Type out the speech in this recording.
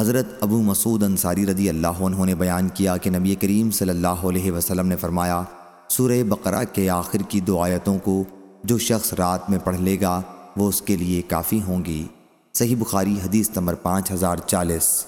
حضرت ابو مسعود انصاری رضی اللہ عنہ نے بیان کیا کہ نبی کریم صلی اللہ علیہ وسلم نے فرمایا، سورہ بقرہ کے آخر کی دو آیتوں کو جو شخص رات میں پڑھ لے گا، وہ اس کے لیے کافی ہوں گی۔ صحیح بخاری حدیث نمبر پانچ ہزار چالیس۔